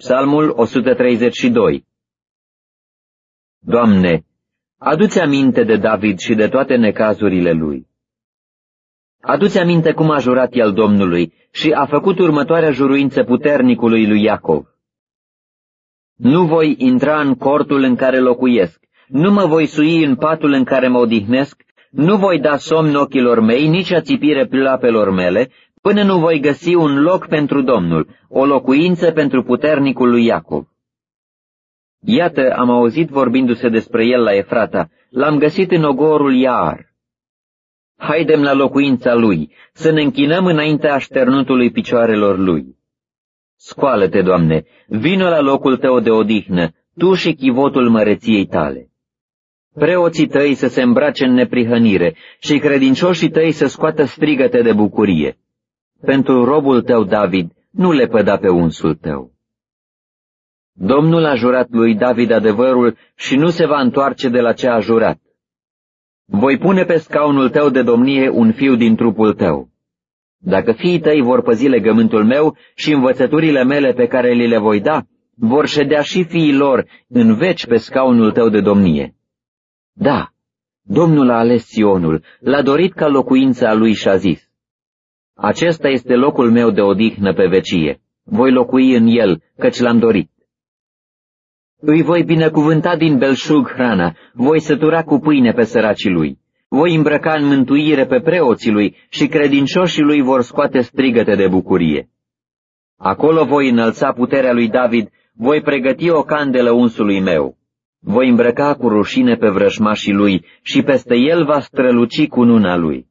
Psalmul 132 Doamne, adu-ți aminte de David și de toate necazurile lui. Adu-ți aminte cum a jurat el Domnului și a făcut următoarea juruință puternicului lui Iacov. Nu voi intra în cortul în care locuiesc, nu mă voi sui în patul în care mă odihnesc, nu voi da somn ochilor mei, nici ațipire plapelor mele, până nu voi găsi un loc pentru Domnul, o locuință pentru puternicul lui Iacov. Iată, am auzit vorbindu-se despre el la Efrata, l-am găsit în ogorul Iar. Haidem la locuința lui, să ne închinăm înaintea așternutului picioarelor lui. Scoală-te, Doamne, vină la locul tău de odihnă, tu și chivotul măreției tale. Preoții tăi să se îmbrace în neprihănire și credincioșii tăi să scoată strigăte de bucurie. Pentru robul tău, David, nu le păda pe unsul tău. Domnul a jurat lui David adevărul și nu se va întoarce de la ce a jurat. Voi pune pe scaunul tău de domnie un fiu din trupul tău. Dacă fiii tăi vor păzi legământul meu și învățăturile mele pe care li le voi da, vor ședea și fiii lor în veci pe scaunul tău de domnie. Da, Domnul a ales Sionul, l-a dorit ca locuința lui și a zis, Acesta este locul meu de odihnă pe vecie, voi locui în el, căci l-am dorit. Îi voi binecuvânta din belșug hrana, voi sătura cu pâine pe săracii lui. Voi îmbrăca în mântuire pe preoții lui și credincioșii lui vor scoate strigăte de bucurie. Acolo voi înălța puterea lui David, voi pregăti o candelă unsului meu. Voi îmbrăca cu rușine pe vrăjmașii lui și peste el va străluci cu nuna lui.